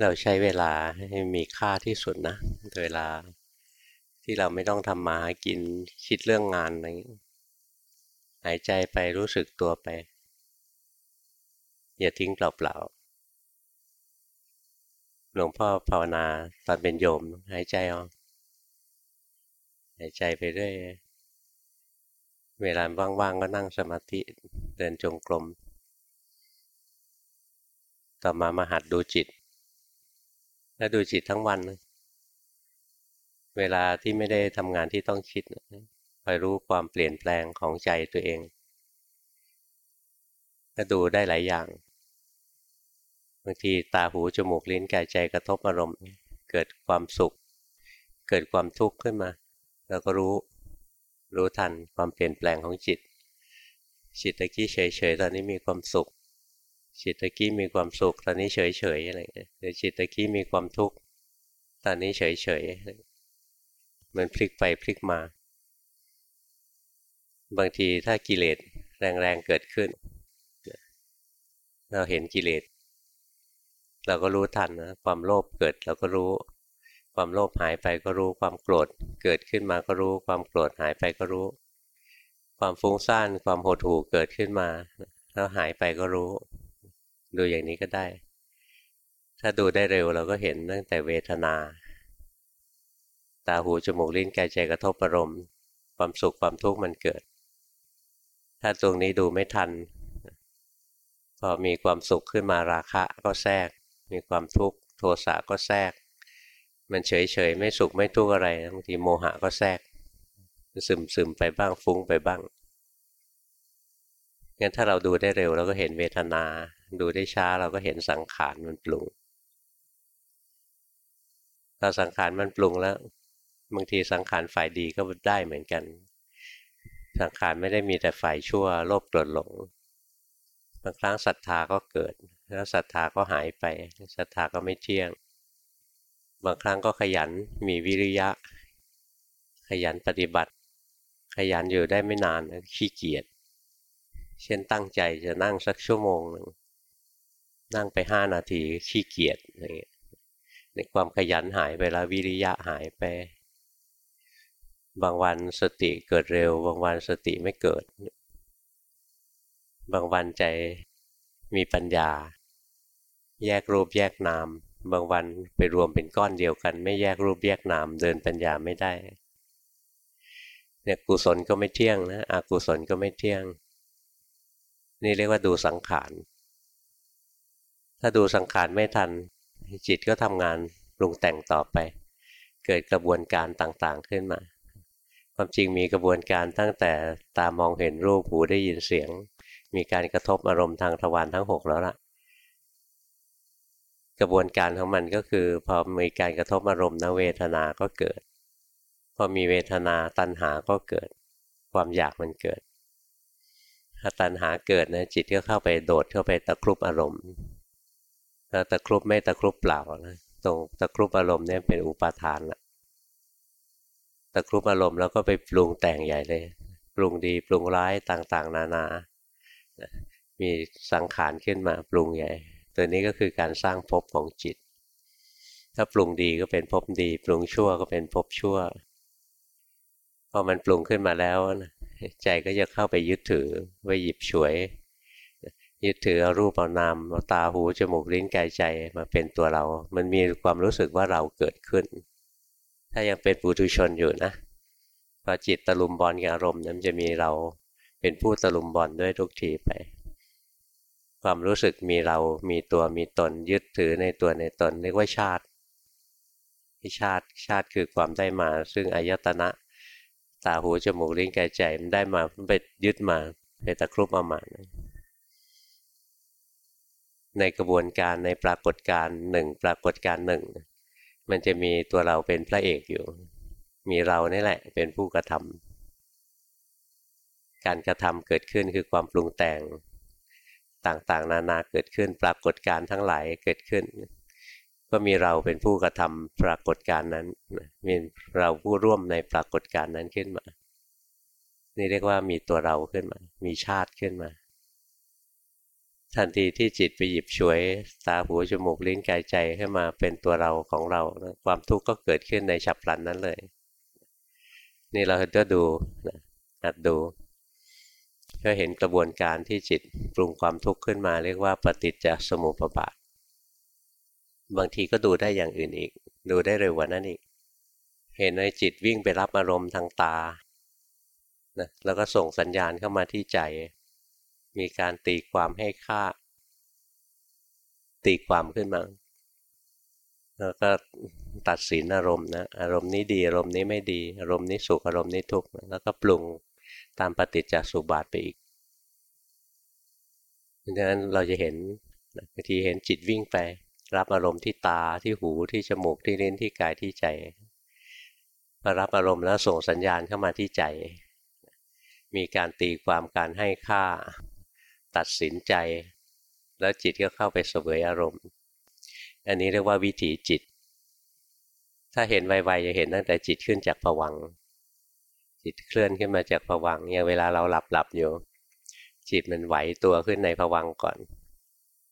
เราใช้เวลาให้มีค่าที่สุดนะเวลาที่เราไม่ต้องทำมาหากินคิดเรื่องงานอะไรหายใจไปรู้สึกตัวไป อย่าทิ้งเปล่าๆหลวงพ่อภาวนาตอนเป็นโยมหายใจออกหายใจไปเรื่อยเวลาว่างๆก็นั่งสมาธิเดินจงกรม ต่อมามาหัดดูจิต แล้วดูจิตทั้งวัน เวลาที่ไม่ได้ทำงานที่ต้องคิดคอยรู้ความเปลี่ยนแปลงของใจตัวเองก็ดูได้หลายอย่างบางทีตาหูจมูกลิ้นกายใจกระทบอารมณ์ เกิดความสุข เกิดความทุกข์ขึ้นมาแล้วก็รู้รู้ทันความเปลี่ยนแปลงของจิต จิตตะกี้เฉยๆตอนนี้มีความสุข จิตตะกี้มีความสุข ตอนนี้เฉยๆอะไรเงี้ยหรือจิตตะกี้มีความทุกข์ ตอนนี้เฉยๆมันพลิกไปพลิกมา บางทีถ้ากิเลสแรงๆเกิดขึ้น เราเห็นกิเลส เราก็รู้ทันนะความโลภเกิดเราก็รู้ ความโลภหายไปก็รู้ความโกรธเกิดขึ้นมาก็รู้ ความโกรธหายไปก็รู้ ความฟุ้งซ่านความหดหู่เกิดขึ้นมาแล้วหายไปก็รู้ ดูอย่างนี้ก็ได้ ถ้าดูได้เร็วเราก็เห็นตั้งแต่เวทนา ตาหูจมูกลิ้นกายใจกระทบอารมณ์ ความสุขความทุกข์มันเกิด ถ้าตรงนี้ดูไม่ทัน พอมีความสุขขึ้นมาราคะก็แทรก มีความทุกข์โทสะก็แทรก มันเฉยเฉยไม่สุขไม่ทุกข์อะไรบางทีโมหะก็แทรกซึมซึมไปบ้างฟุ้งไปบ้างงั้นถ้าเราดูได้เร็วเราก็เห็นเวทนา ดูได้ช้าเราก็เห็นสังขารมันปรุงเราสังขารมันปรุงแล้วบางทีสังขารฝ่ายดีก็ได้เหมือนกัน สังขารไม่ได้มีแต่ฝ่ายชั่วโลภโกรธหลงบางครั้งศรัทธาก็เกิด แล้วศรัทธาก็หายไปศรัทธาก็ไม่เที่ยง บางครั้งก็ขยันมีวิริยะ ขยันปฏิบัติ ขยันอยู่ได้ไม่นานขี้เกียจเช่นตั้งใจจะนั่งสักชั่วโมงหนึ่ง นั่งไปห้านาทีขี้เกียจอะไรเงี้ยในความขยันหายไปแล้ววิริยะหายไป บางวันสติเกิดเร็ว บางวันสติไม่เกิด บางวันใจมีปัญญา แยกรูปแยกนาม บางวันไปรวมเป็นก้อนเดียวกัน ไม่แยกรูปแยกนามเดินปัญญาไม่ได้เนี่ยกุศลก็ไม่เที่ยงนะอกุศลก็ไม่เที่ยง นี่เรียกว่าดูสังขาร ถ้าดูสังขารไม่ทัน จิตก็ทำงานปรุงแต่งต่อไป เกิดกระบวนการต่างๆขึ้นมา ความจริงมีกระบวนการตั้งแต่ตามองเห็นรูปหูได้ยินเสียง มีการกระทบอารมณ์ทางทวารทั้งหกแล้วล่ะ กระบวนการของมันก็คือ พอมีการกระทบอารมณ์นะเวทนาก็เกิด พอมีเวทนาตัณหาก็เกิด ความอยากมันเกิดถ้าตัณหาเกิดนะจิตก็เข้าไปโดดเข้าไปตะครุบอารมณ์ ถ้าตะครุบไม่ตะครุบเปล่านะตรงตะครุบอารมณ์เนี่ยเป็นอุปาทานละตะครุบอารมณ์แล้วก็ไปปรุงแต่งใหญ่เลย ปรุงดีปรุงร้ายต่างๆ นานา มีสังขารขึ้นมาปรุงใหญ่ ตัวนี้ก็คือการสร้างภพของจิต ถ้าปรุงดีก็เป็นภพดี ปรุงชั่วก็เป็นภพชั่ว พอมันปรุงขึ้นมาแล้วใจก็จะเข้าไปยึดถือไปหยิบฉวย ยึดถือเอารูปเอานามเอาตาหูจมูกลิ้นกายใจมาเป็นตัวเรา มันมีความรู้สึกว่าเราเกิดขึ้น ถ้ายังเป็นปุถุชนอยู่นะพอจิตตะลุมบอลกับอารมณ์นั้นจะมีเราเป็นผู้ตะลุมบอลด้วยทุกทีไป ความรู้สึกมีเรา มีตัวมีตน ยึดถือในตัวในตนเรียกว่าชาติที่ชาติชาติคือความได้มา ซึ่งอายตนะ ตาหูจมูกลิ้นกายใจมันได้มาไปยึดมาไปตะครุบเอามา ในกระบวนการในปรากฏการหนึ่งปรากฏการหนึ่งมันจะมีตัวเราเป็นพระเอกอยู่ มีเรานี่แหละเป็นผู้กระทำการกระทำเกิดขึ้นคือความปรุงแต่งต่างๆ นานาเกิดขึ้น ปรากฏการทั้งหลายเกิดขึ้น ก็มีเราเป็นผู้กระทำปรากฏการนั้นมีเราผู้ร่วมในปรากฏการนั้นขึ้นมา นี่เรียกว่ามีตัวเราขึ้นมา มีชาติขึ้นมา ทันทีที่จิตไปหยิบฉวย ตาหูจมูกลิ้นกายใจให้มาเป็นตัวเราของเรา ความทุกข์ก็เกิดขึ้นในฉับพลันนั้นเลย นี่เราจะดูหัดดู ก็เห็นกระบวนการที่จิตปรุงความทุกข์ขึ้นมา เรียกว่าปฏิจจสมุปบาท บางทีก็ดูได้อย่างอื่นอีก ดูได้เร็วกว่านั้นอีก เห็นในจิตวิ่งไปรับอารมณ์ทางตานะแล้วก็ส่งสัญญาณเข้ามาที่ใจ มีการตีความให้ค่า ตีความขึ้นมา แล้วก็ตัดสินอารมณ์นะอารมณ์นี้ดี อารมณ์นี้ไม่ดี อารมณ์นี้สุขอารมณ์นี้ทุกข์แล้วก็ปรุงตามปฏิจจสุบาทไปอีกเพราะฉะนั้นเราจะเห็นบางทีเห็นจิตวิ่งไป รับอารมณ์ที่ตาที่หูที่จมูกที่ลิ้นที่กายที่ใจพอรับอารมณ์แล้วส่งสัญญาณเข้ามาที่ใจ มีการตีความการให้ค่า ตัดสินใจ แล้วจิตก็เข้าไปเสวยอารมณ์ อันนี้เรียกว่าวิถีจิต ถ้าเห็นไวๆจะเห็นตั้งแต่จิตขึ้นจากผวังจิตเคลื่อนขึ้นมาจากผวังอย่างเวลาเราหลับหลับอยู่ จิตมันไหวตัวขึ้นในผวังก่อน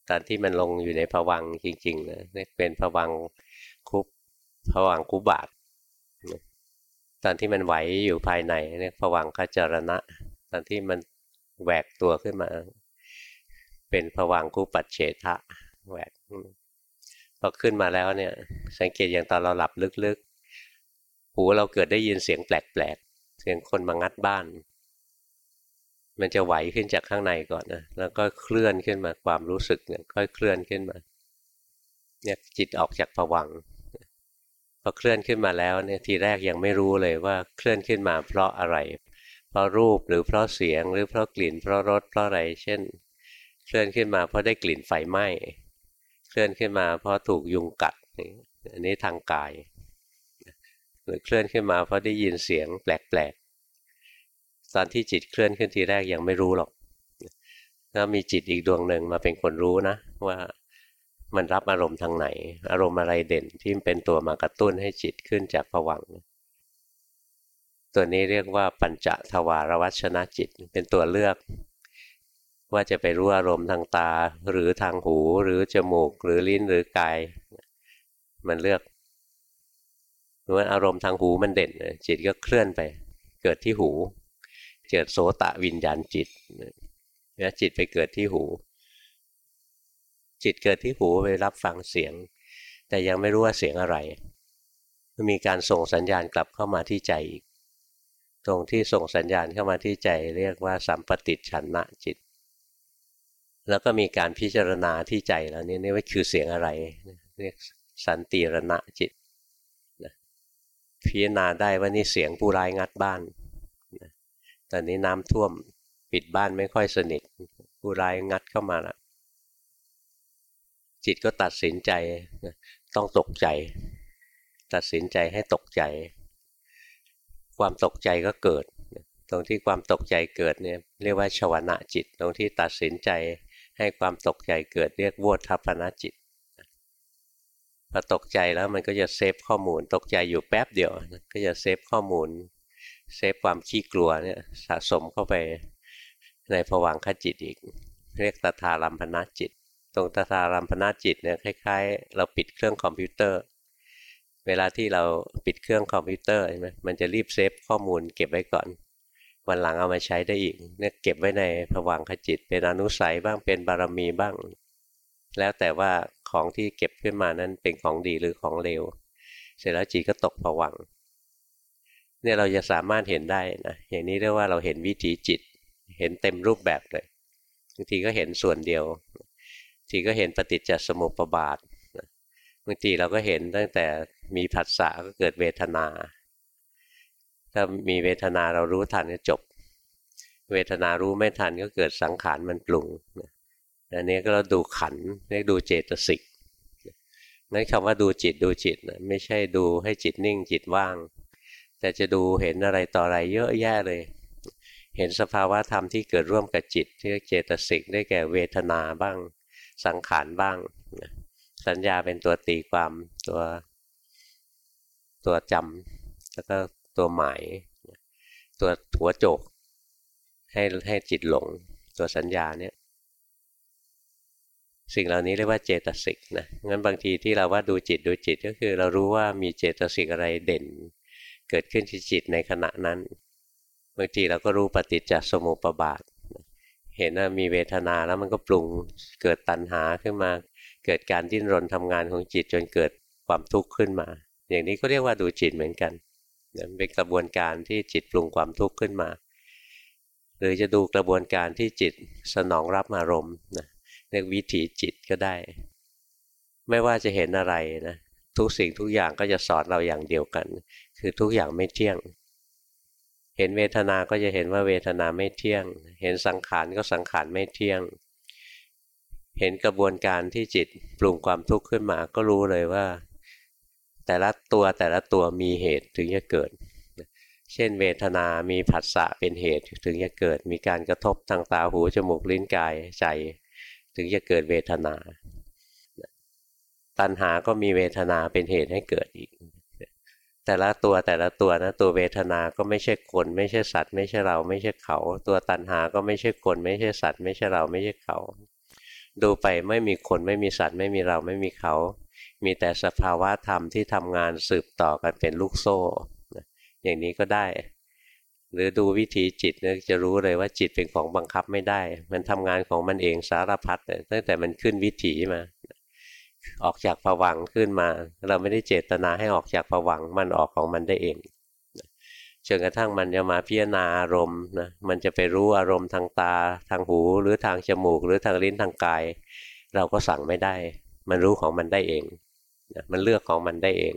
ตอนที่มันลงอยู่ในผวังจริงๆนะนี่เป็นผวังคุบผวังคุบาทตอนที่มันไหวอยู่ภายในเนี่ยผวังขจรณะ ตอนที่มันแหวกตัวขึ้นมา เป็นผวังคูปัจเฉทะแหวกพอขึ้นมาแล้วเนี่ย สังเกตอย่างตอนเราหลับลึกๆ หูเราเกิดได้ยินเสียงแปลกๆ เสียงคนมางัดบ้าน มันจะไหวขึ้นจากข้างในก่อนนะ แล้วก็เคลื่อนขึ้นมาความรู้สึกเนี่ยค่อยเคลื่อนขึ้นมา เนี่ยจิตออกจากผวังพอเคลื่อนขึ้นมาแล้วเนี่ยทีแรกยังไม่รู้เลยว่าเคลื่อนขึ้นมาเพราะอะไร เพราะรูปหรือเพราะเสียงหรือเพราะกลิ่น เพราะรสเพราะอะไร เช่น เคลื่อนขึ้นมาเพราะได้กลิ่นไฟไหม้เคลื่อนขึ้นมาเพราะถูกยุงกัดอันนี้ทางกายหรือเคลื่อนขึ้นมาเพราะได้ยินเสียงแปลกๆตอนที่จิตเคลื่อนขึ้นทีแรกยังไม่รู้หรอกแล้วมีจิตอีกดวงหนึ่งมาเป็นคนรู้นะ ว่ามันรับอารมณ์ทางไหน อารมณ์อะไรเด่นที่เป็นตัวมากระตุ้นให้จิตขึ้นจากผวังตัวนี้เรียกว่าปัญจทวารวัชนะจิตเป็นตัวเลือก ว่าจะไปรู้อารมณ์ทางตา หรือทางหูหรือจมูก หรือลิ้นหรือกาย มันเลือกเมื่ออารมณ์ทางหูมันเด่น จิตก็เคลื่อนไป เกิดที่หู เกิดโสตะวิญญาณจิตเนี่ยจิตไปเกิดที่หู จิตเกิดที่หูไปรับฟังเสียง แต่ยังไม่รู้ว่าเสียงอะไรมีการส่งสัญญาณกลับเข้ามาที่ใจอีกตรงที่ส่งสัญญาณเข้ามาที่ใจเรียกว่าสัมปติชันนะจิต แล้วก็มีการพิจารณาที่ใจแล้วนี่นี่ว่าคือเสียงอะไรเรียกสันติรณะจิตพิจารณาได้ว่านี่เสียงผู้ร้ายงัดบ้านตอนนี้น้ำท่วมปิดบ้านไม่ค่อยสนิทผู้ร้ายงัดเข้ามาแล้วจิตก็ตัดสินใจต้องตกใจ ตัดสินใจให้ตกใจ ความตกใจก็เกิดตรงที่ความตกใจเกิดเนี่ยเรียกว่าชวนจิต ตรงที่ตัดสินใจ ให้ความตกใจเกิดเรียกโวฏฐัพพนจิตพอตกใจแล้วมันก็จะ save ข้อมูล ตกใจอยู่แป๊บเดียวก็จะ save ข้อมูล save ความขี้กลัวเนี่ยสะสมเข้าไปในภวังคจิตอีก เรียกตทาลัมพนจิต ตรงตาตารัมพนาจิตเนี่ยคล้ายๆ เราปิดเครื่องคอมพิวเตอร์ เวลาที่เราปิดเครื่องคอมพิวเตอร์ใช่ไหมมันจะรีบเซฟข้อมูลเก็บไว้ก่อน วันหลังเอามาใช้ได้อีกเนี่ยเก็บไว้ในผวังขจิต เป็นอนุสัยบ้างเป็นบารมีบ้าง แล้วแต่ว่าของที่เก็บขึ้นมานั้นเป็นของดีหรือของเลวเสร็จแล้วจิตก็ตกผวังเนี่ยเราจะสามารถเห็นได้นะอย่างนี้เรียกว่าเราเห็นวิถีจิต เห็นเต็มรูปแบบเลยบางทีก็เห็นส่วนเดียวทีก็เห็นปฏิจจสมุปบาทบางทีเราก็เห็นตั้งแต่มีผัสสะก็เกิดเวทนา ถ้ามีเวทนาเรารู้ทันก็จบ เวทนารู้ไม่ทันก็เกิดสังขารมันปรุงอันนี้ก็เราดูขันเรียกดูเจตสิกนั่นคำว่าดูจิตดูจิตนะไม่ใช่ดูให้จิตนิ่งจิตว่าง แต่จะดูเห็นอะไรต่ออะไรเยอะแยะเลย เห็นสภาวะธรรมที่เกิดร่วมกับจิตที่เจตสิกได้แก่เวทนาบ้าง สังขารบ้าง สัญญาเป็นตัวตีความตัวตัวจำแล้วก็ ตัวหมาย ตัวหัวโจก ให้ให้จิตหลง ตัวสัญญาเนี่ยสิ่งเหล่านี้เรียกว่าเจตสิกนะงั้นบางทีที่เราว่าดูจิตดูจิตก็คือเรารู้ว่ามีเจตสิกอะไรเด่น เกิดขึ้นที่จิตในขณะนั้น บางทีเราก็รู้ปฏิจจสมุปบาท เห็นว่ามีเวทนาแล้วมันก็ปรุงเกิดตัณหาขึ้นมา เกิดการดิ้นรนทำงานของจิตจนเกิดความทุกข์ขึ้นมา อย่างนี้ก็เรียกว่าดูจิตเหมือนกัน เป็นกระบวนการที่จิตปรุงความทุกข์ขึ้นมา หรือจะดูกระบวนการที่จิตสนองรับอารมณ์นะเรียกวิถีจิตก็ได้ ไม่ว่าจะเห็นอะไรนะทุกสิ่งทุกอย่างก็จะสอนเราอย่างเดียวกัน คือทุกอย่างไม่เที่ยง เห็นเวทนา ก็จะเห็นว่าเวทนาไม่เที่ยง เห็นสังขารก็สังขารไม่เที่ยง เห็นกระบวนการที่จิตปรุงความทุกข์ขึ้นมา ก็รู้เลยว่า แต่ละตัวแต่ละตัวมีเหตุถึงจะเกิด เช่นเวทนา มีผัสสะเป็นเหตุถึงจะเกิด มีการกระทบทางตาหูจมูกลิ้นกายใจ ถึงจะเกิดเวทนา ตัณหาก็มีเวทนาเป็นเหตุให้เกิดอีก แต่ละตัวแต่ละตัวนะตัวเวทนาก็ไม่ใช่คน ไม่ใช่สัตว์ ไม่ใช่เราไม่ใช่เขา ตัวตัณหาก็ไม่ใช่คน ไม่ใช่สัตว์ ไม่ใช่เราไม่ใช่เขา ดูไปไม่มีคนไม่มีสัตว์ ไม่มีเราไม่มีเขา มีแต่สภาวะธรรมที่ทำงานสืบต่อกันเป็นลูกโซ่ อย่างนี้ก็ได้ หรือดูวิธีจิตเนี่ยจะรู้เลยว่าจิตเป็นของบังคับไม่ได้ มันทำงานของมันเองสารพัดตั้งแต่มันขึ้นวิถีมา ออกจากผวังขึ้นมา เราไม่ได้เจตนาให้ออกจากผวังมันออกของมันได้เองจนกระทั่งมันจะมาพิจารณาอารมณ์นะ มันจะไปรู้อารมณ์ทางตา ทางหู หรือทางจมูก หรือทางลิ้นทางกาย เราก็สั่งไม่ได้ มันรู้ของมันได้เอง มันเลือกของมันได้เอง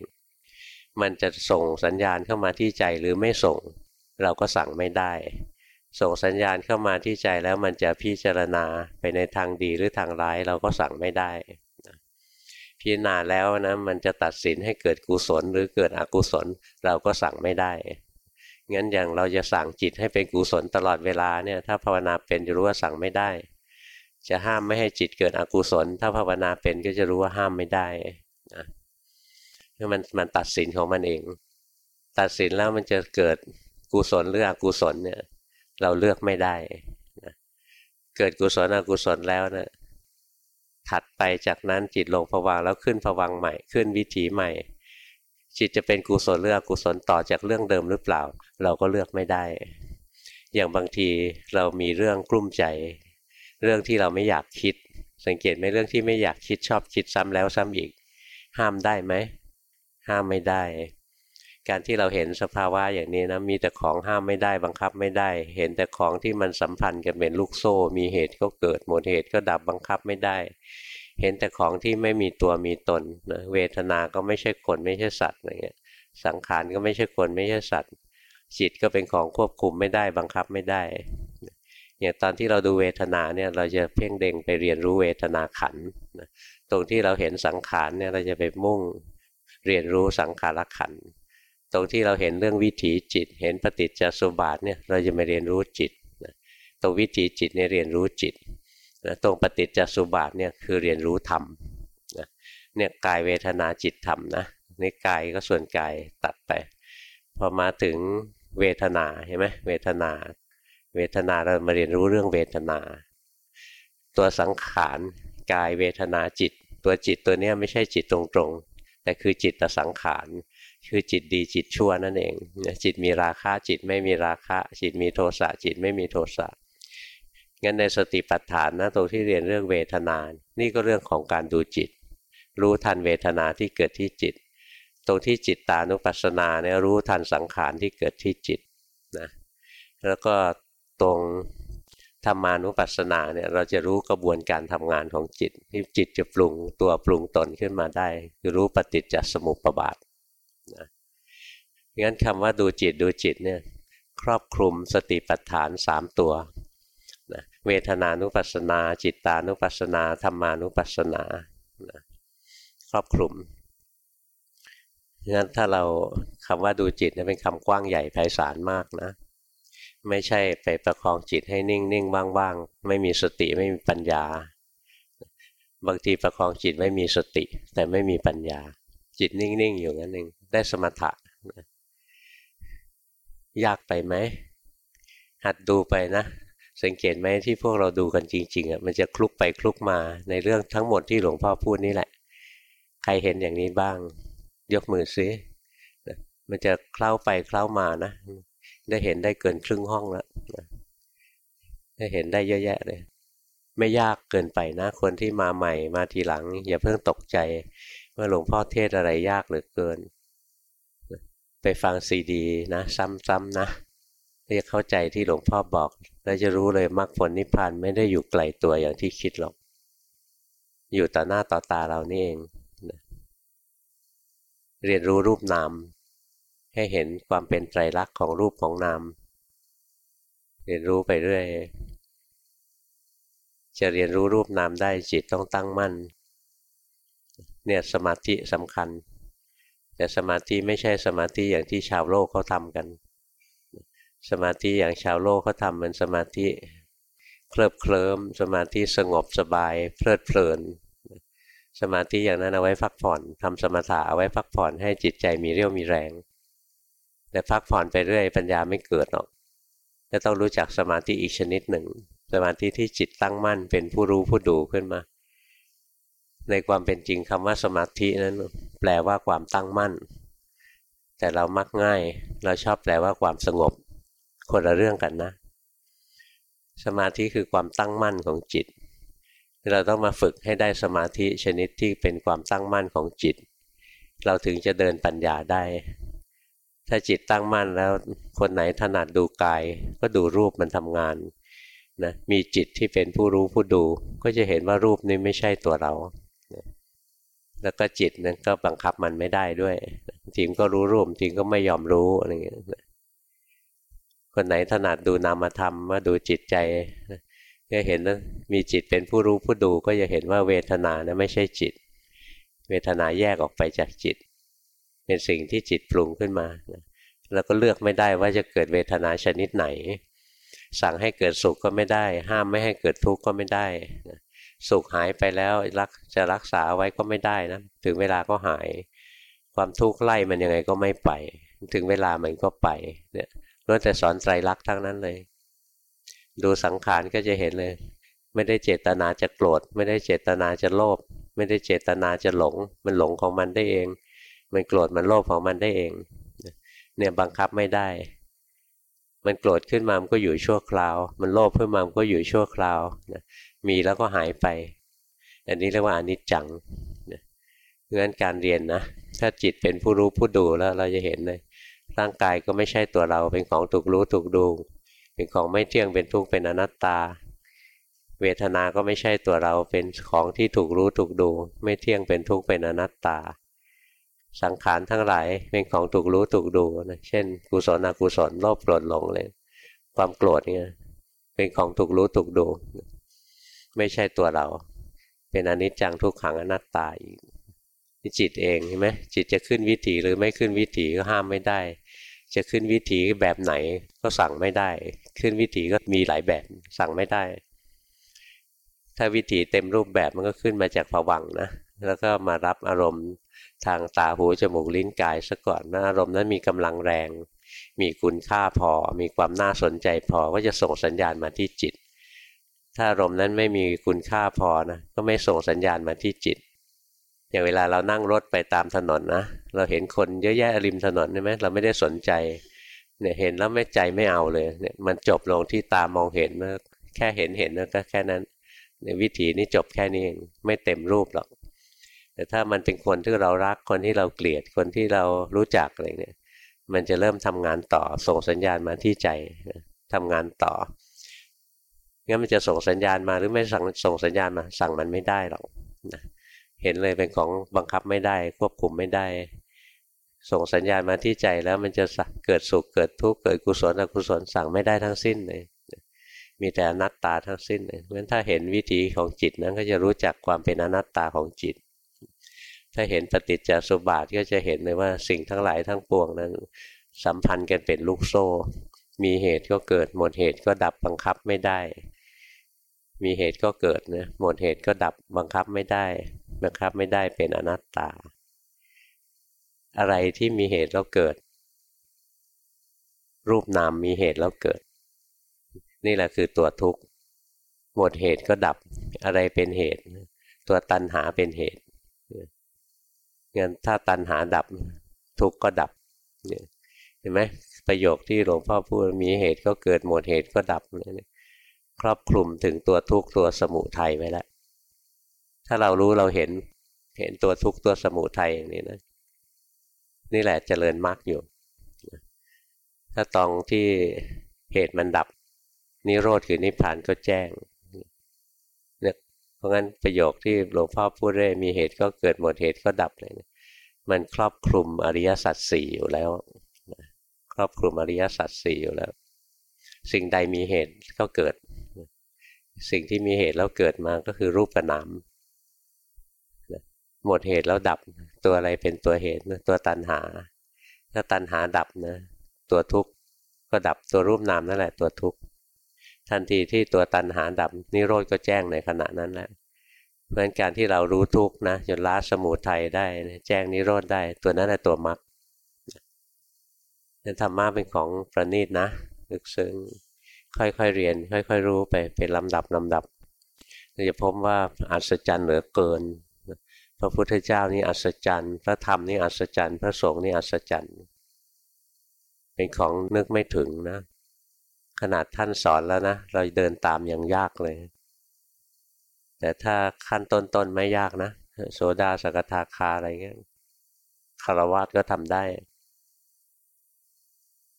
มันจะส่งสัญญาณเข้ามาที่ใจหรือไม่ส่ง เราก็สั่งไม่ได้ ส่งสัญญาณเข้ามาที่ใจแล้วมันจะพิจารณาไปในทางดีหรือทางร้ายเราก็สั่งไม่ได้พิจารณาแล้วนะมันจะตัดสินให้เกิดกุศลหรือเกิดอกุศล เราก็สั่งไม่ได้ งั้นอย่างเราจะสั่งจิตให้เป็นกุศลตลอดเวลาเนี่ยถ้าภาวนาเป็นจะรู้ว่าสั่งไม่ได้ จะห้ามไม่ให้จิตเกิดอกุศล ถ้าภาวนาเป็นก็จะรู้ว่าห้ามไม่ได้ นะมันมันตัดสินของมันเอง ตัดสินแล้วมันจะเกิดกุศลหรืออกุศลเนี่ย เราเลือกไม่ได้นะเกิดกุศลอกุศลแล้วนะถัดไปจากนั้นจิตลงผวังแล้วขึ้นผวังใหม่ ขึ้นวิถีใหม่ จิตจะเป็นกุศลหรืออกุศลต่อจากเรื่องเดิมหรือเปล่า เราก็เลือกไม่ได้ อย่างบางทีเรามีเรื่องกลุ้มใจ เรื่องที่เราไม่อยากคิด สังเกตไหมเรื่องที่ไม่อยากคิดชอบคิดซ้ำแล้วซ้ำอีก ห้ามได้ไหมห้ามไม่ได้ การที่เราเห็นสภาวะอย่างนี้นะมีแต่ของห้ามไม่ได้บังคับไม่ได้ เห็นแต่ของที่มันสัมพันธ์กันเป็นลูกโซ่ มีเหตุก็เกิดหมดเหตุก็ดับบังคับไม่ได้ เห็นแต่ของที่ไม่มีตัวมีตนนะเวทนา ก็ไม่ใช่คนไม่ใช่สัตว์อะไรเงี้ยสังขารก็ไม่ใช่คนไม่ใช่สัตว์ จิตก็เป็นของควบคุมไม่ได้บังคับไม่ได้ เนี่ยตอนที่เราดูเวทนาเนี่ยเราจะเพ่งเด้งไปเรียนรู้เวทนาขันตรงที่เราเห็นสังขารเนี่ยเราจะไปมุ่งเรียนรู้สังขารขัน ตรงที่เราเห็นเรื่องวิถีจิต เห็นปฏิจจสุบาทเนี่ยเราจะมาเรียนรู้จิตตรงวิถีจิตเนี่ยเรียนรู้จิตตรงปฏิจจสุบาทเนี่ยคือเรียนรู้ธรรมเนี่ยกายเวทนาจิตธรรมนะนี่กายก็ส่วนกายตัดไป พอมาถึงเวทนาเห็นไหมเวทนา เวทนาเรามาเรียนรู้เรื่องเวทนา ตัวสังขารกายเวทนาจิต ตัวจิตตัวนี้ไม่ใช่จิตตรงๆ แต่คือจิตตสังขารคือจิตดีจิตชั่วนั่นเอง จิตมีราคะจิตไม่มีราคะ จิตมีโทสะจิตไม่มีโทสะงั้นในสติปัฏฐานนะตรงที่เรียนเรื่องเวทนา นี่ก็เรื่องของการดูจิต รู้ทันเวทนาที่เกิดที่จิต ตรงที่จิตตานุปัสสนาเนี่ยรู้ทันสังขารที่เกิดที่จิตนะแล้วก็ ตรงธรรมานุปัสสนาเนี่ยเราจะรู้กระบวนการทำงานของจิตที่จิตจะปรุงตัวปรุงตนขึ้นมาได้ คือรู้ปฏิจจสมุปบาทนะงั้นคำว่าดูจิตดูจิตเนี่ยครอบคลุมสติปัฏฐานสามตัวนะเวทนานุปัสสนา จิตตานุปัสสนาธรรมานุปัสสนานะครอบคลุมงั้นถ้าเราคำว่าดูจิตเนี่ยเป็นคำกว้างใหญ่ไพศาลมากนะ ไม่ใช่ไปประคองจิตให้นิ่งนิ่งว่างๆ ไม่มีสติไม่มีปัญญา บางทีประคองจิตไม่มีสติ แต่ไม่มีปัญญา จิตนิ่งๆ อยู่งั้นเองได้สมถะยากไปไหม หัดดูไปนะ สังเกตไหมที่พวกเราดูกันจริงๆอะมันจะคลุกไปคลุกมาในเรื่องทั้งหมดที่หลวงพ่อพูดนี่แหละ ใครเห็นอย่างนี้บ้าง ยกมือซิมันจะเคล้าไปเคล้ามานะ ได้เห็นได้เกินครึ่งห้องแล้วได้เห็นได้เยอะแยะเลยไม่ยากเกินไปนะ คนที่มาใหม่มาทีหลัง อย่าเพิ่งตกใจ ว่าหลวงพ่อเทศอะไรยากเหลือเกิน ไปฟังซีดีนะ ซ้ำๆนะจะเข้าใจที่หลวงพ่อบอก แล้วจะรู้เลยมรรคผลนิพพานไม่ได้อยู่ไกลตัวอย่างที่คิดหรอก อยู่ต่อหน้าต่อตาเรานี่เอง เรียนรู้รูปนาม ให้เห็นความเป็นไตรลักษณ์ของรูปของนามเรียนรู้ไปเรื่อยจะเรียนรู้รูปนามได้จิตต้องตั้งมั่น เนี่ยสมาธิสำคัญ แต่สมาธิไม่ใช่สมาธิอย่างที่ชาวโลกเขาทำกัน สมาธิอย่างชาวโลกเขาทำมันสมาธิเคลิบเคลิ้มสมาธิสงบสบาย เพลิดเพลิน สมาธิอย่างนั้นเอาไว้พักผ่อนทำสมถะเอาไว้พักผ่อนให้จิตใจมีเรี่ยวมีแรง แต่พักผ่อนไปเรื่อยปัญญาไม่เกิดหรอกจะต้องรู้จักสมาธิอีกชนิดหนึ่ง สมาธิที่จิตตั้งมั่นเป็นผู้รู้ผู้ดูขึ้นมา ในความเป็นจริงคำว่าสมาธินั้น แปลว่าความตั้งมั่น แต่เรามักง่ายเราชอบแปลว่าความสงบ คนละเรื่องกันนะ สมาธิคือความตั้งมั่นของจิต เราต้องมาฝึกให้ได้สมาธิชนิดที่เป็นความตั้งมั่นของจิต เราถึงจะเดินปัญญาได้ ถ้าจิตตั้งมั่นแล้วคนไหนถนัดดูกาย ก็ดูรูปมันทำงานนะมีจิตที่เป็นผู้รู้ผู้ดู ก็จะเห็นว่ารูปนี้ไม่ใช่ตัวเรา แล้วก็จิตนั้นก็บังคับมันไม่ได้ด้วยทีมก็รู้รูปทีมก็ไม่ยอมรู้อะไรเงี้ยคนไหนถนัดดูนามธรรมว่าดูจิตใจก็เห็นนะมีจิตเป็นผู้รู้ผู้ดูก็จะเห็นว่าเวทนานะไม่ใช่จิต เวทนาแยกออกไปจากจิต เป็นสิ่งที่จิตปรุงขึ้นมาแล้วก็เลือกไม่ได้ว่าจะเกิดเวทนาชนิดไหน สั่งให้เกิดสุขก็ไม่ได้ ห้ามไม่ให้เกิดทุกข์ก็ไม่ได้สุขหายไปแล้วรักจะรักษาไว้ก็ไม่ได้นะถึงเวลาก็หาย ความทุกข์ไล่มันยังไงก็ไม่ไป ถึงเวลามันก็ไปเนี่ยล้วนแต่สอนไตรลักษณ์ทั้งนั้นเลย ดูสังขารก็จะเห็นเลย ไม่ได้เจตนาจะโกรธ ไม่ได้เจตนาจะโลภไม่ได้เจตนาจะหลง มันหลงของมันได้เอง มันโกรธมันโลภของมันได้เอง เนี่ยบังคับไม่ได้ มันโกรธขึ้นมามันก็อยู่ชั่วคราว มันโลภขึ้นมามันก็อยู่ชั่วคราวมีแล้วก็หายไป อันนี้เรียกว่าอนิจจังงั้นการเรียนนะ ถ้าจิตเป็นผู้รู้ผู้ดูแล้วเราจะเห็นเลยร่างกายก็ไม่ใช่ตัวเราเป็นของถูกรู้ถูกดู เป็นของไม่เที่ยงเป็นทุกข์เป็นอนัตตา เวทนาก็ไม่ใช่ตัวเราเป็นของที่ถูกรู้ถูกดู ไม่เที่ยงเป็นทุกข์เป็นอนัตตา สังขารทั้งหลายเป็นของถูกรู้ถูกดูนะเช่น กุศลอกุศลโลภโกรธหลงเลยความโกรธเนี่ยเป็นของถูกรู้ถูกดู ไม่ใช่ตัวเรา เป็นอนิจจังทุกขังอนัตตาอีกจิตเองใช่ไหมจิตจะขึ้นวิถีหรือไม่ขึ้นวิถีก็ห้ามไม่ได้ จะขึ้นวิถีแบบไหนก็สั่งไม่ได้ ขึ้นวิถีก็มีหลายแบบสั่งไม่ได้ ถ้าวิถีเต็มรูปแบบมันก็ขึ้นมาจากผวังนะแล้วก็มารับอารมณ์ ทางตาหูจมูกลิ้นกายซะก่อนนะอารมณ์นั้นมีกำลังแรง มีคุณค่าพอ มีความน่าสนใจพอก็จะส่งสัญญาณมาที่จิต ถ้าอารมณ์นั้นไม่มีคุณค่าพอนะก็ไม่ส่งสัญญาณมาที่จิตอย่างเวลาเรานั่งรถไปตามถนนนะเราเห็นคนเยอะแยะริมถนนใช่ไหมเราไม่ได้สนใจเนี่ยเห็นแล้วไม่ใจไม่เอาเลยเนี่ยมันจบลงที่ตามองเห็นนะแค่เห็นเห็นแล้วก็แค่นั้นในวิถีนี้จบแค่นี้เองไม่เต็มรูปหรอก แต่ถ้ามันเป็นคนที่เรารักคนที่เราเกลียดคนที่เรารู้จักอะไรเนี่ยมันจะเริ่มทำงานต่อส่งสัญญาณมาที่ใจทำงานต่องั้นมันจะส่งสัญญาณมาหรือไม่สั่งส่งสัญญาณมา สั่งมันไม่ได้หรอกนะเห็นเลยเป็นของบังคับไม่ได้ ควบคุมไม่ได้ ส่งสัญญาณมาที่ใจแล้วมันจะเกิดสุขเกิดทุกข์เกิดกุศลอกุศลสั่งไม่ได้ทั้งสิ้นเลยมีแต่อนัตตาทั้งสิ้นเลยเพราะฉะนั้นถ้าเห็นวิถีของจิตนั้นก็จะรู้จักความเป็นอนัตตาของจิต ถ้าเห็นปฏิจจสุบาทก็จะเห็นเลยว่าสิ่งทั้งหลายทั้งปวงนั้น สัมพันธ์กันเป็นลูกโซ่ มีเหตุก็เกิด หมดเหตุก็ดับบังคับไม่ได้ มีเหตุก็เกิดนะหมดเหตุก็ดับบังคับไม่ได้ บังคับไม่ได้เป็นอนัตตา อะไรที่มีเหตุแล้วเกิด รูปนามมีเหตุแล้วเกิด นี่แหละคือตัวทุกข์หมดเหตุก็ดับอะไรเป็นเหตุ ตัวตัณหาเป็นเหตุ งั้นถ้าตัณหาดับทุกข์ก็ดับเห็นไหมประโยคที่หลวงพ่อพูดมีเหตุก็เกิดหมดเหตุก็ดับครอบคลุมถึงตัวทุกข์ตัวสมุทัยไว้แล้วถ้าเรารู้เราเห็นเห็นตัวทุกข์ตัวสมุทัยอย่างนี้นะนี่แหละเจริญมากอยู่ ถ้าตองที่เหตุมันดับ นิโรธคือนิพพานก็แจ้ง ราะงั้นประโยคที่หลวงพ่อพูดเรื่อยมีเหตุก็เกิดหมดเหตุก็ดับเลยมันครอบคลุมอริยสัจสี่อยู่แล้ว ครอบคลุมอริยสัจสี่อยู่แล้ว สิ่งใดมีเหตุก็เกิด สิ่งที่มีเหตุแล้วเกิดมาก็คือรูปกับนามหมดเหตุแล้วดับตัวอะไรเป็นตัวเหตุตัวตัณหา ถ้าตัณหาดับนะตัวทุกข์ก็ดับตัวรูปนามนั่นแหละตัวทุกข์ ทันทีที่ตัวตัณหาดับนิโรธก็แจ้งในขณะนั้นแหละเพราะงั้นการที่เรารู้ทุกข์นะจนละสมุทัยได้แจ้งนิโรธได้ ตัวนั้นแหละตัวมรรคธรรมะเป็นของประณีตนะลึกซึ้งค่อยๆเรียน ค่อยๆรู้ไปเป็นลำดับลำดับเราจะพบว่าอัศจรรย์เหลือเกินพระพุทธเจ้านี่อัศจรรย์ พระธรรมนี่อัศจรรย์ พระสงฆ์นี่อัศจรรย์ เป็นของนึกไม่ถึงนะ ขนาดท่านสอนแล้วนะ เราเดินตามยังยากเลย แต่ถ้าขั้นต้นๆไม่ยากนะ โสดาสกทาคาอะไรเงี้ยคารวาสก็ทำได้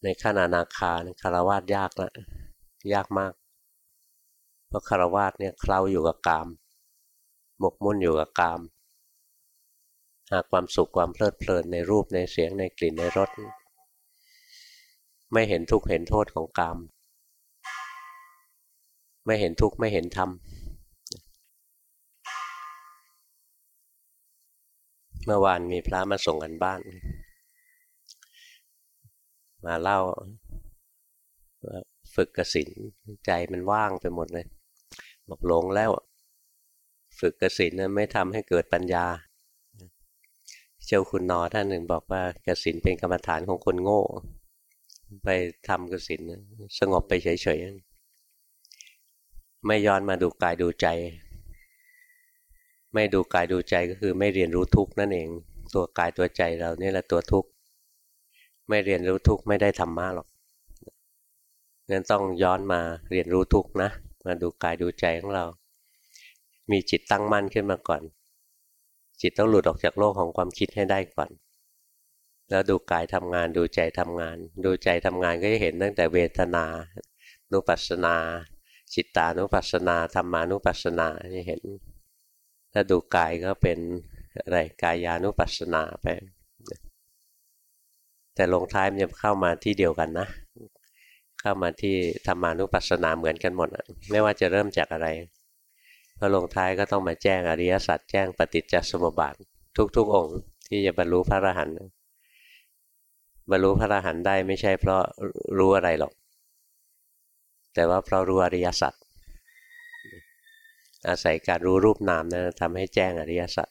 ในขั้นอนาคาคารวาสยากละยากมาก เพราะคารวาสเนี่ยเคล้าอยู่กับกาม หมกมุ่นอยู่กับกาม หาความสุขความเพลิดเพลินในรูปในเสียงในกลิ่นในรสไม่เห็นทุกข์เห็นโทษของกาม ไม่เห็นทุกข์ไม่เห็นธรรมเมื่อวานมีพระมาส่งกันบ้าน มาเล่าฝึกกสินใจมันว่างไปหมดเลยบอกหลงแล้ว ฝึกกสินไม่ทำให้เกิดปัญญา เจ้าคุณนอท่านหนึ่งบอกว่ากสินเป็นกรรมฐานของคนโง่ ไปทำกสินสงบไปเฉยๆ ไม่ย้อนมาดูกายดูใจ ไม่ดูกายดูใจก็คือไม่เรียนรู้ทุกนั่นเอง ตัวกายตัวใจเรานี่แหละตัวทุกไม่เรียนรู้ทุกไม่ได้ธรรมะหรอกงั้นต้องย้อนมาเรียนรู้ทุกนะ มาดูกายดูใจของเรา มีจิตตั้งมั่นขึ้นมาก่อน จิตต้องหลุดออกจากโลกของความคิดให้ได้ก่อน แล้วดูกายทำงานดูใจทำงาน ดูใจทำงานก็จะเห็นตั้งแต่เวทนา นุปัสสนา จิตตานุปัสสนาธรรมานุปัสสนาจะเห็น ถ้าดูกายก็เป็นอะไรกายานุปัสสนาไป แต่ลงท้ายมันจะเข้ามาที่เดียวกันนะ เข้ามาที่ธรรมานุปัสสนาเหมือนกันหมดไม่ว่าจะเริ่มจากอะไรพอลงท้ายก็ต้องมาแจ้งอริยสัจแจ้งปฏิจจสมุปบาท ทุกๆ องค์ ที่จะบรรลุพระอรหันต์บรรลุพระอรหันต์ได้ไม่ใช่เพราะรู้อะไรหรอก แต่ว่าเพราะรู้อริยสัจอาศัยการรู้รูปนามนะทำให้แจ้งอริยสัจ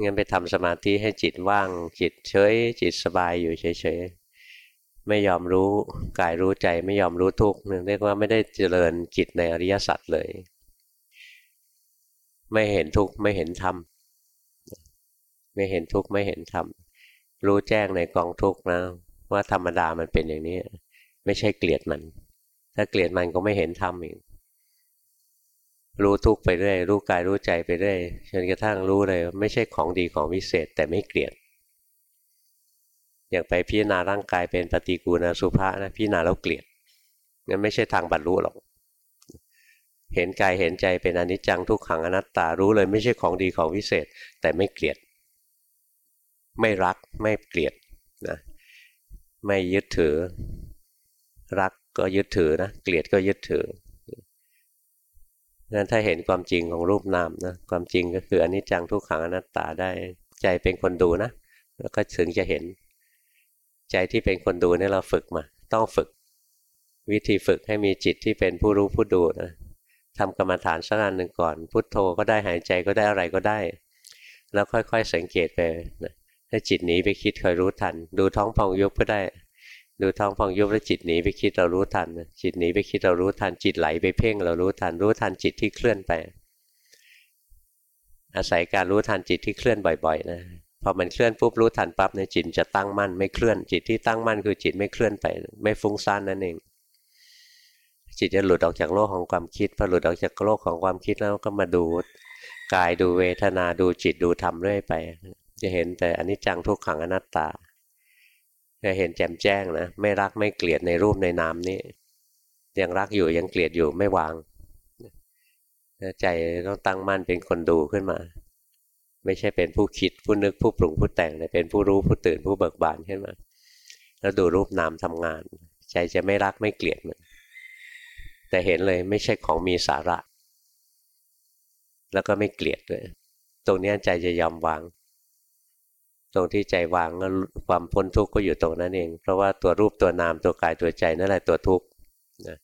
งั้นไปทำสมาธิให้จิตว่าง จิตเฉย จิตสบายอยู่เฉยๆไม่ยอมรู้กายรู้ใจไม่ยอมรู้ทุกข์เรียกว่าไม่ได้เจริญจิตในอริยสัจเลย ไม่เห็นทุกข์ไม่เห็นธรรมไม่เห็นทุกข์ไม่เห็นธรรมรู้แจ้งในกองทุกข์นะ ว่าธรรมดามันเป็นอย่างนี้ ไม่ใช่เกลียดมัน ถ้าเกลียดมันก็ไม่เห็นธรรมอีกรู้ทุกไปเรื่อยรู้กายรู้ใจไปเรื่อยจนกระทั่งรู้เลย ไม่ใช่ของดีของวิเศษ แต่ไม่เกลียด อย่างไปพิจารณาร่างกายเป็นปฏิกูณสุภาษนะพิจารณาแล้วเกลียดงั้นไม่ใช่ทางบรรลุหรอกเห็นกายเห็นใจเป็นอนิจจังทุกขังอนัตตารู้เลยไม่ใช่ของดีของวิเศษ แต่ไม่เกลียด ไม่รักไม่เกลียดนะไม่ยึดถือ รัก ก็ยึดถือนะเกลียดก็ยึดถือนั้นถ้าเห็นความจริงของรูปนามนะความจริงก็คืออนิจจังทุกขังอนัตตาได้ใจเป็นคนดูนะ แล้วก็ถึงจะเห็น ใจที่เป็นคนดูนี่เราฝึกมา ต้องฝึก วิธีฝึกให้มีจิตที่เป็นผู้รู้ผู้ดูนะทำกรรมฐานสักอันหนึ่งก่อน พุทโธก็ได้หายใจก็ได้อะไรก็ได้ แล้วค่อยๆสังเกตไปนะถ้าจิตหนีไปคิดคอยรู้ทัน ดูท้องพองยุบก็ได้ ดูท้องพองยุบแล้วจิตหนีไปคิดเรารู้ทัน จิตหนีไปคิดเรารู้ทันจิตไหลไปเพ่งเรารู้ทันรู้ทันจิตที่เคลื่อนไป อาศัยการรู้ทันจิตที่เคลื่อนบ่อยๆนะพอมันเคลื่อนปุ๊บรู้ทันปั๊บในจิตจะตั้งมั่นไม่เคลื่อนจิตที่ตั้งมั่นคือจิตไม่เคลื่อนไป ไม่ฟุ้งซ่านนั่นเองจิตจะหลุดออกจากโลกของความคิดพอหลุดออกจากโลกของความคิดแล้วก็มาดูกายดูเวทนาดูจิตดูธรรมเรื่อยไป จะเห็นแต่อนิจจังทุกขังอนัตตา จะเห็นแจ่มแจ้งนะไม่รักไม่เกลียดในรูปในนามนี้ยังรักอยู่ยังเกลียดอยู่ไม่วางใจต้องตั้งมั่นเป็นคนดูขึ้นมา ไม่ใช่เป็นผู้คิดผู้นึกผู้ปรุงผู้แต่งแต่เป็นผู้รู้ผู้ตื่นผู้เบิกบานขึ้นมา แล้วดูรูปนามทำงาน ใจจะไม่รักไม่เกลียดมันแต่เห็นเลยไม่ใช่ของมีสาระ แล้วก็ไม่เกลียดด้วยตรงนี้ใจจะยอมวาง ตรงที่ใจวางแล้วความพ้นทุกข์ก็อยู่ตรงนั้นเอง เพราะว่าตัวรูปตัวนามตัวกายตัวใจนั่นแหละตัวทุกข์นะ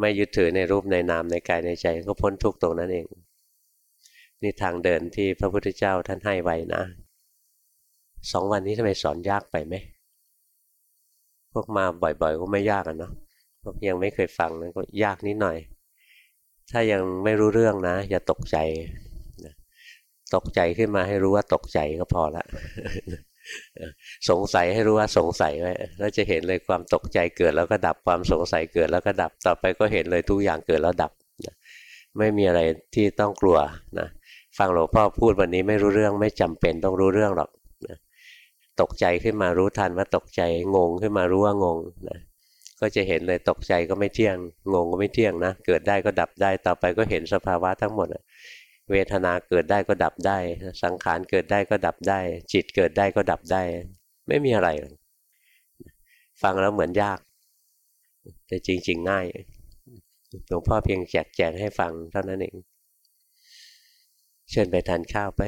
ไม่ยึดถือในรูปในนามในกายในใจก็พ้นทุกข์ตรงนั้นเอง นี่ทางเดินที่พระพุทธเจ้าท่านให้ไว้นะสองวันนี้ทำไมสอนยากไปไหมพวกมาบ่อยๆก็ไม่ยากอะเนาะพวกยังไม่เคยฟังนะก็ยากนิดหน่อย ถ้ายังไม่รู้เรื่องนะ อย่าตกใจ ตกใจขึ้นมาให้รู้ว่าตกใจก็พอละสงสัยให้รู้ว่าสงสัยไว้แล้วจะเห็นเลยความตกใจเกิดแล้วก็ดับความสงสัยเกิดแล้วก็ดับต่อไปก็เห็นเลยทุกอย่างเกิดแล้วดับไม่มีอะไรที่ต้องกลัวนะฟังหลวงพ่อพูดวันนี้ไม่รู้เรื่องไม่จำเป็นต้องรู้เรื่องหรอกนะตกใจขึ้นมารู้ทันว่าตกใจงงขึ้นมารู้ว่างงนะก็จะเห็นเลยตกใจก็ไม่เที่ยง งงก็ไม่เที่ยงนะเกิดได้ก็ดับได้ต่อไปก็เห็นสภาวะทั้งหมด เวทนาเกิดได้ก็ดับได้ สังขารเกิดได้ก็ดับได้ จิตเกิดได้ก็ดับได้ ไม่มีอะไร ฟังแล้วเหมือนยาก แต่จริง ๆ ง่ายหลวงพ่อเพียงแจกแจงให้ฟังเท่านั้นเอง เชิญไปทานข้าวไป